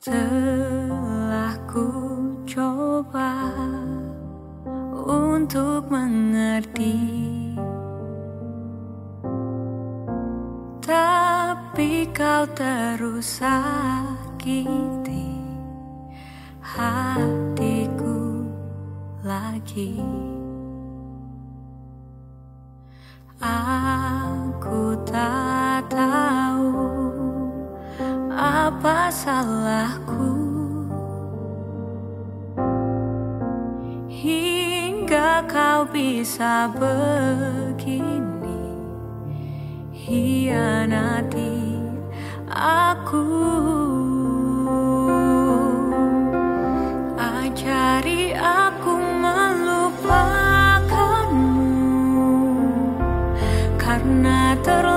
Telah ku coba untuk mengerti. Tapi kau terus sakiti hatiku lagi. Aku tak tahu apa salahku. Hingga kau bisa begini karena ter